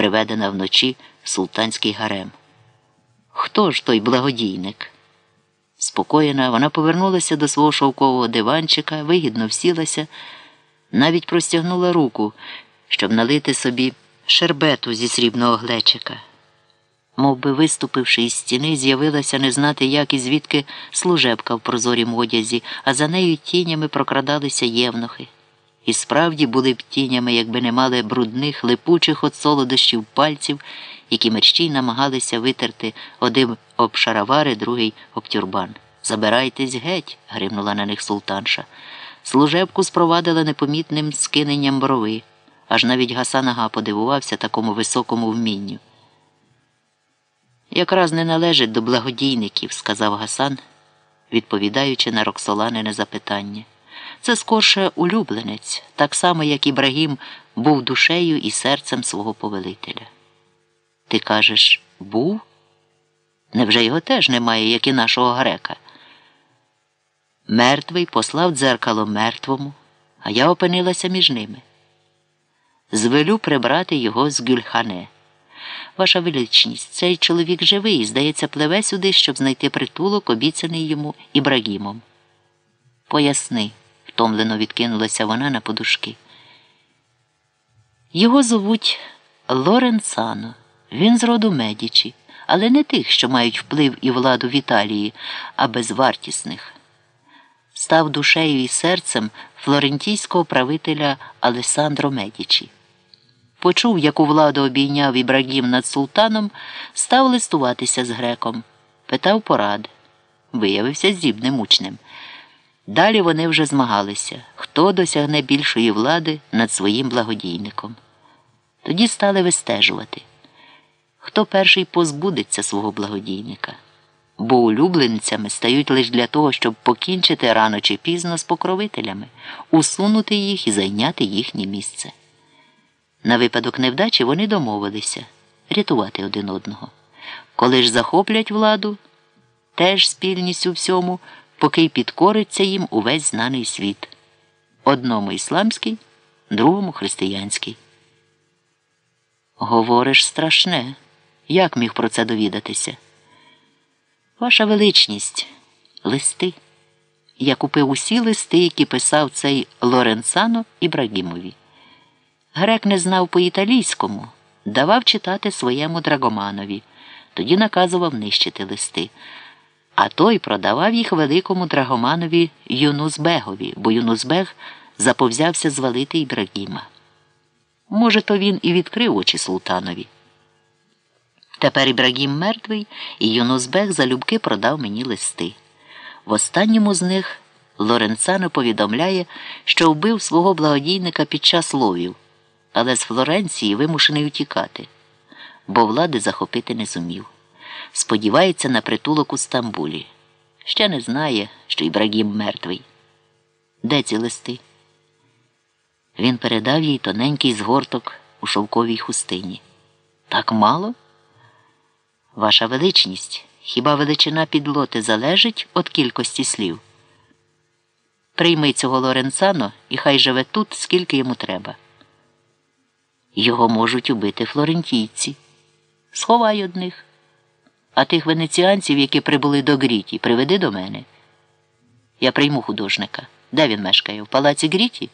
приведена вночі в султанський гарем. Хто ж той благодійник? Спокоєна, вона повернулася до свого шовкового диванчика, вигідно всілася, навіть простягнула руку, щоб налити собі шербету зі срібного глечика. Мов би, виступивши із стіни, з'явилася не знати, як і звідки служебка в прозорім одязі, а за нею тінями прокрадалися євнухи. І справді були б тінями, якби не мали брудних, липучих от солодощів пальців, які мерщій намагалися витерти один об шаровари, другий об тюрбан. Забирайтесь геть, гримнула на них султанша. Служебку спровадила непомітним скиненням брови, аж навіть Гасан Ага подивувався такому високому вмінню. Якраз не належить до благодійників, сказав Гасан, відповідаючи на Роксоланине запитання. Це скорше улюбленець, так само, як Ібрагім був душею і серцем свого повелителя. Ти кажеш, був? Невже його теж немає, як і нашого грека? Мертвий послав дзеркало мертвому, а я опинилася між ними. Звелю прибрати його з Гюльхане. Ваша величність, цей чоловік живий здається, пливе сюди, щоб знайти притулок, обіцяний йому Ібрагімом. Поясни, втомлено відкинулася вона на подушки. Його зовуть Лоренцано. Він з роду Медічі, але не тих, що мають вплив і владу в Італії, а безвартісних. Став душею і серцем флорентійського правителя Алесандро Медічі. Почув, яку владу обійняв Ібрагім над султаном, став листуватися з греком, питав поради. Виявився здібним учнем. Далі вони вже змагалися, хто досягне більшої влади над своїм благодійником. Тоді стали вистежувати, хто перший позбудеться свого благодійника, бо улюбленцями стають лише для того, щоб покінчити рано чи пізно з покровителями, усунути їх і зайняти їхнє місце. На випадок невдачі вони домовилися рятувати один одного. Коли ж захоплять владу, теж спільність у всьому, поки й підкориться їм увесь знаний світ. Одному ісламський, другому християнський. Говориш страшне. Як міг про це довідатися? Ваша величність, листи. Я купив усі листи, які писав цей Лоренцано Ібрагімові. Грек не знав по-італійському, давав читати своєму драгоманові, тоді наказував нищити листи. А той продавав їх великому драгоманові Юнузбегові, бо Юнузбег заповзявся звалити Ібрагіма. Може, то він і відкрив очі султанові. Тепер Ібрагім мертвий, і Юнузбег залюбки продав мені листи. В останньому з них Лоренцано повідомляє, що вбив свого благодійника під час ловів але з Флоренції вимушений утікати, бо влади захопити не зумів. Сподівається на притулок у Стамбулі. Ще не знає, що Ібрагім мертвий. Де ці листи? Він передав їй тоненький згорток у шовковій хустині. Так мало? Ваша величність, хіба величина підлоти залежить від кількості слів? Прийми цього Лоренцано і хай живе тут, скільки йому треба. Його можуть убити флорентійці. Сховай одних. А тих венеціанців, які прибули до Гріті, приведи до мене. Я прийму художника. Де він мешкає? В палаці Гріті?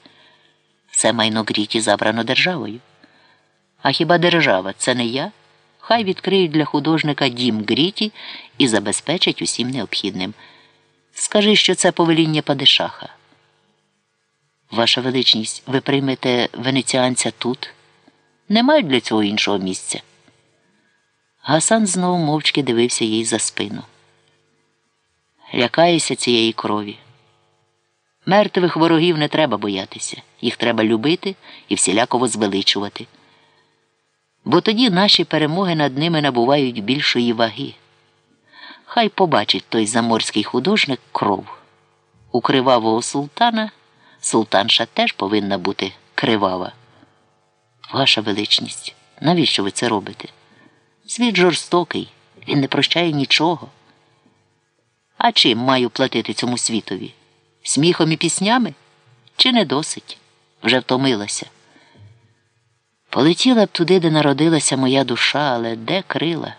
Все майно Гріті забрано державою. А хіба держава це не я? Хай відкриють для художника дім Гріті і забезпечать усім необхідним. Скажи, що це повеління Падишаха. Ваша величність, ви приймете венеціанця тут? Не мають для цього іншого місця. Гасан знову мовчки дивився їй за спину. Лякаюся цієї крові. Мертвих ворогів не треба боятися, їх треба любити і всіляково звеличувати. Бо тоді наші перемоги над ними набувають більшої ваги. Хай побачить той заморський художник кров. У кривавого султана султанша теж повинна бути кривава. Ваша величність, навіщо ви це робите? Світ жорстокий, він не прощає нічого. А чим маю платити цьому світові? Сміхом і піснями? Чи не досить? Вже втомилася. Полетіла б туди, де народилася моя душа, але де крила?